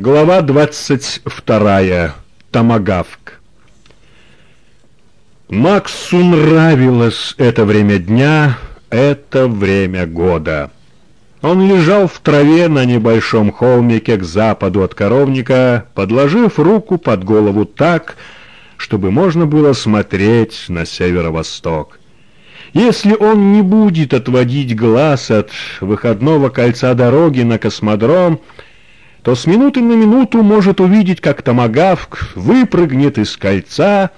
Глава 22. Томагавк. Максу нравилось это время дня, это время года. Он лежал в траве на небольшом холмике к западу от коровника, подложив руку под голову так, чтобы можно было смотреть на северо-восток. Если он не будет отводить глаз от выходного кольца дороги на космодром, то с минуты на минуту может увидеть, как томагавк выпрыгнет из кольца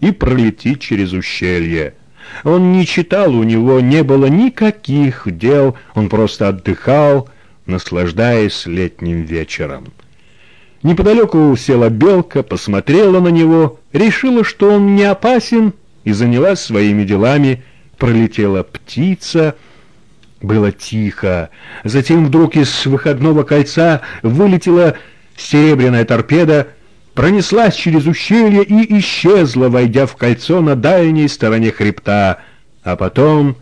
и пролетит через ущелье. Он не читал, у него не было никаких дел, он просто отдыхал, наслаждаясь летним вечером. Неподалеку села белка, посмотрела на него, решила, что он не опасен, и занялась своими делами. Пролетела птица — было тихо. Затем вдруг из выходного кольца вылетела серебряная торпеда, пронеслась через ущелье и исчезла, войдя в кольцо на дальней стороне хребта, а потом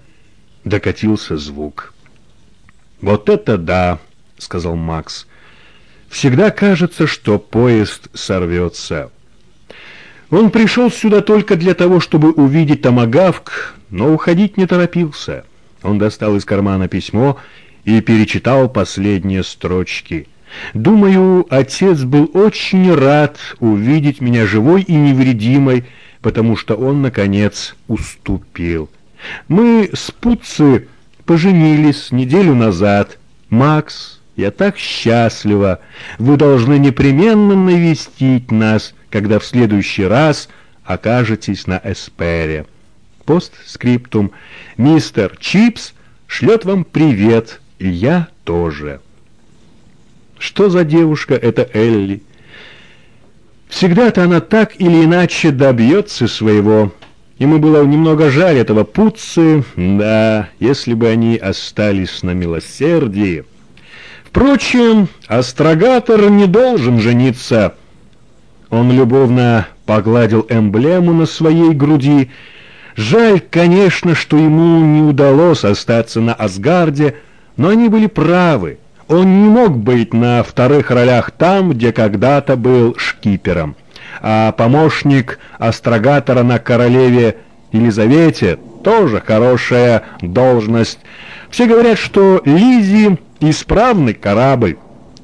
докатился звук. «Вот это да!» — сказал Макс. «Всегда кажется, что поезд сорвется». Он пришел сюда только для того, чтобы увидеть томагавк, но уходить не торопился. Он достал из кармана письмо и перечитал последние строчки. «Думаю, отец был очень рад увидеть меня живой и невредимой, потому что он, наконец, уступил. Мы с Путцы поженились неделю назад. Макс, я так счастлива. Вы должны непременно навестить нас, когда в следующий раз окажетесь на Эспере». Постскриптум. Мистер Чипс шлет вам привет, и я тоже. Что за девушка эта Элли? Всегда-то она так или иначе добьется своего. Ему было немного жаль этого путцы, да, если бы они остались на милосердии. Впрочем, астрогатор не должен жениться. Он любовно погладил эмблему на своей груди Жаль, конечно, что ему не удалось остаться на Асгарде, но они были правы. Он не мог быть на вторых ролях там, где когда-то был шкипером. А помощник астрогатора на королеве Елизавете тоже хорошая должность. Все говорят, что Лизи исправный корабль.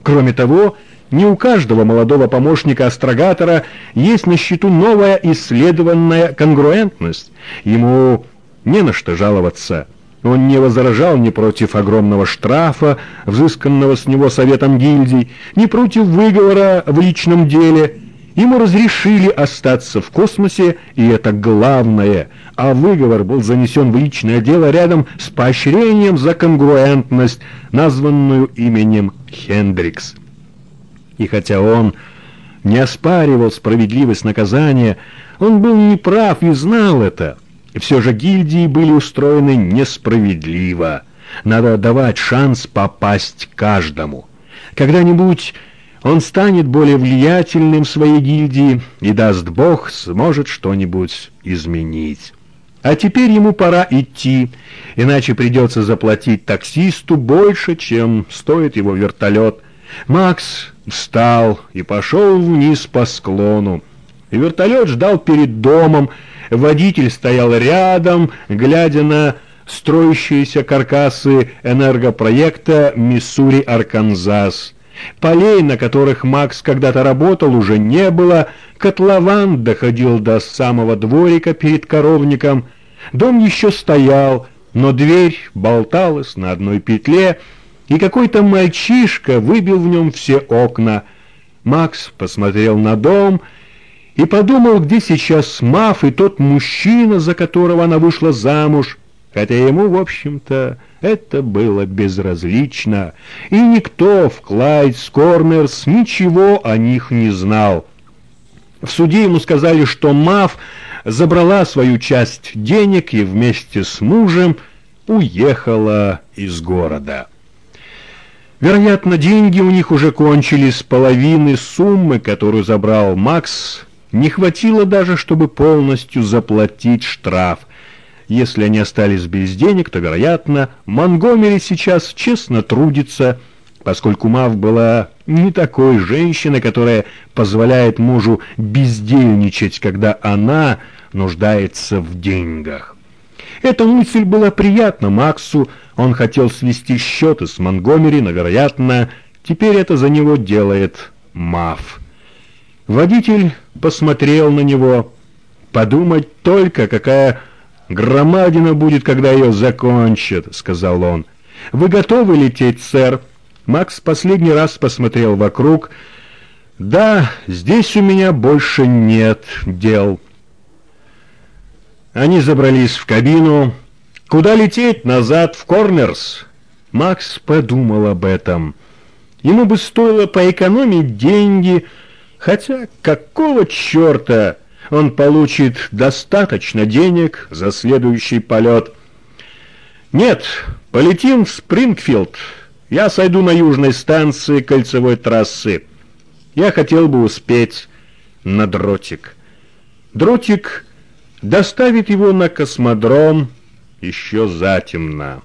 Кроме того, не у каждого молодого помощника-астрогатора есть на счету новая исследованная конгруентность. Ему не на что жаловаться. Он не возражал ни против огромного штрафа, взысканного с него советом гильдий, ни против выговора в личном деле. Ему разрешили остаться в космосе, и это главное, а выговор был занесен в личное дело рядом с поощрением за конгруентность, названную именем Хендрикс. И хотя он не оспаривал справедливость наказания, он был неправ и знал это. Все же гильдии были устроены несправедливо. Надо давать шанс попасть каждому. Когда-нибудь он станет более влиятельным в своей гильдии и, даст Бог, сможет что-нибудь изменить. А теперь ему пора идти, иначе придется заплатить таксисту больше, чем стоит его вертолет. Макс встал и пошел вниз по склону. Вертолет ждал перед домом, водитель стоял рядом, глядя на строящиеся каркасы энергопроекта «Миссури-Арканзас». Полей, на которых Макс когда-то работал, уже не было, котлован доходил до самого дворика перед коровником. Дом еще стоял, но дверь болталась на одной петле, и какой-то мальчишка выбил в нем все окна. Макс посмотрел на дом и подумал, где сейчас Маф и тот мужчина, за которого она вышла замуж, хотя ему, в общем-то, это было безразлично, и никто в Клайдс Корнерс ничего о них не знал. В суде ему сказали, что Маф забрала свою часть денег и вместе с мужем уехала из города. Вероятно, деньги у них уже кончились, половины суммы, которую забрал Макс, не хватило даже, чтобы полностью заплатить штраф. Если они остались без денег, то, вероятно, Монгомери сейчас честно трудится, поскольку Мав была не такой женщины, которая позволяет мужу бездельничать, когда она нуждается в деньгах. Эта мысль была приятна Максу, он хотел свести счеты с Монгомери, но, вероятно, теперь это за него делает Маф. Водитель посмотрел на него. «Подумать только, какая громадина будет, когда ее закончат», — сказал он. «Вы готовы лететь, сэр?» Макс последний раз посмотрел вокруг. «Да, здесь у меня больше нет дел». Они забрались в кабину. «Куда лететь? Назад, в Корнерс?» Макс подумал об этом. Ему бы стоило поэкономить деньги, хотя какого черта он получит достаточно денег за следующий полет. «Нет, полетим в Спрингфилд. Я сойду на южной станции кольцевой трассы. Я хотел бы успеть на дротик». Дротик доставит его на космодром еще затемно.